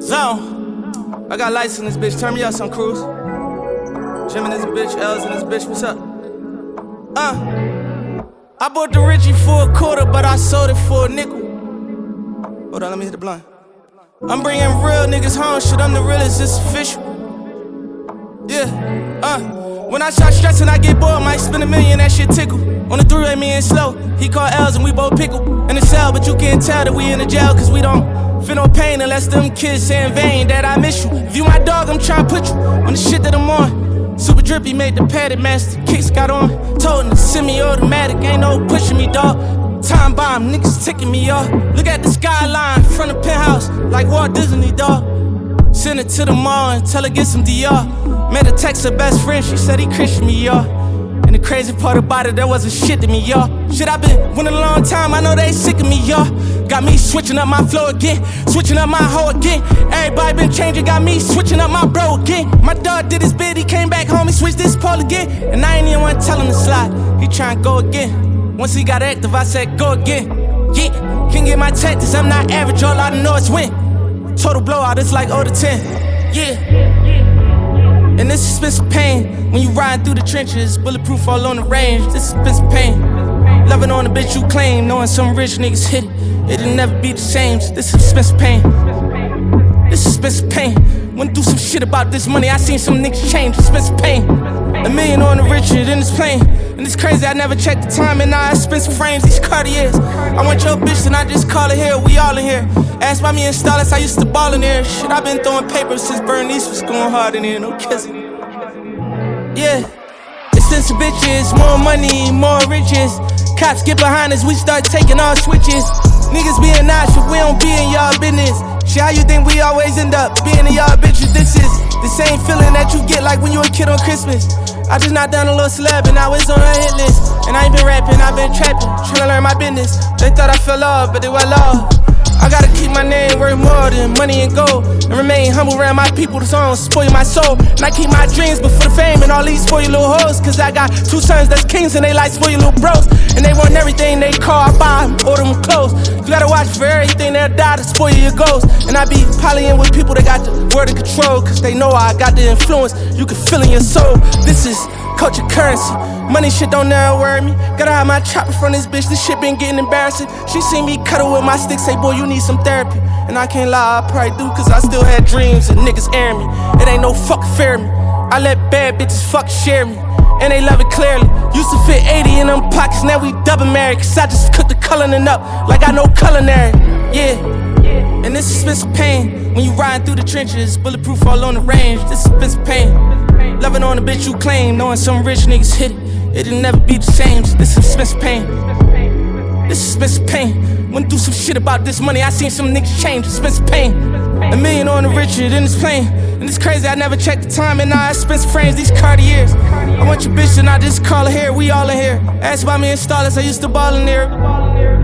Zone. I got lights in this bitch. Turn me up some cruise. Jim in this bitch, L's in this bitch. What's up? Uh. I bought the Richie for a quarter, but I sold it for a nickel. Hold on, let me hit the blunt. I'm bringing real niggas home. Shit, I'm the realest. It's official. Yeah. Uh. When I start stressing, I get bored, might spend a million, that shit tickle. On the three-way, me and slow. He called L's and we both pickle. In the cell, but you can't tell that we in the jail, cause we don't feel no pain unless them kids say in vain that I miss you. If you my dog, I'm trying to put you on the shit that I'm on. Super drippy made the padded master, kicks got on. Told him to semi-automatic, ain't no pushing me, dog. Time bomb, niggas ticking me off. Look at the skyline, front of penthouse, like Walt Disney, dog. Send it to the mall and tell her get some DR. Made a text her best friend, she said he Christian me, y'all. And the crazy part about it, there wasn't shit to me, y'all. Shit, i been winning a long time, I know they sick of me, y'all. Got me switching up my flow again, switching up my hoe again. Everybody been changing, got me switching up my bro again. My dog did his bid, he came back home, he switched this pole again. And I ain't even want to tell him to slide, he tryna go again. Once he got active, I said go again. Yeah, can get my tactics, I'm not average, all I know is win. Total blowout, it's like 0 to 10. Yeah. And this is expensive pain. When you riding through the trenches, bulletproof all on the range. This is expensive pain. Loving on a bitch you claim, knowing some rich niggas hit it. It'll never be the same. This is expensive pain. This is expensive pain. Went through some shit about this money. I seen some niggas change. Expensive pain. A million on the Richard in this plane. And it's crazy, I never checked the time. And now I some frames, these Cartiers. I want your bitch, and I just call it here. We all in here. Ask by me and Stylus, I used to ball in there. Shit, i been throwing papers since Bernice was going hard in here. No kissing. Yeah. Expensive bitches, more money, more riches. Cops get behind us, we start taking our switches. Niggas being nice, but we don't be in y'all business. Shit, how you think we always end up being in y'all bitches? This is the same feeling that you get like when you a kid on Christmas. I just knocked down a little slab and now it's on a hit list. And I ain't been rapping, I've been trapping, trying to learn my business. They thought I fell off, but it was love. I gotta keep my name worth more than money and gold. And remain humble around my people, so I don't spoil my soul. And I keep my dreams, but for the fame and all these spoil little hoes. Cause I got two sons that's kings and they like spoil little bros. And they want everything they call, I buy them, order them clothes. You gotta watch for everything, they'll die to spoil your goals. And I be polying with people that got the word of control. Cause they know I got the influence, you can feel in your soul. This is culture currency. Money shit don't never worry me. Gotta have my chopper from this bitch, this shit been getting embarrassing. She seen me cuddle with my stick, say, boy, you need some therapy. And I can't lie, I probably do, cause I still had dreams and niggas air me. It ain't no fuck fear me. I let bad bitches fuck share me. And they love it clearly. Used to fit 80 in them pockets, now we double married. Cause I just cook the culinary up like I know culinary. Yeah. And this is expensive pain. When you riding through the trenches, bulletproof all on the range. This is expensive pain. Loving on the bitch you claim, knowing some rich niggas hit it. It'll never be the same. This is expensive pain. This is expensive pain. Went through some shit about this money. I seen some niggas change. Expensive pain. A million on the Richard in this plane. And it's crazy, I never checked the time. And now I expensive frames, these Cartiers. I want your bitch and I just call her here. We all in here. Ask about me and Starless, I used to ball in there.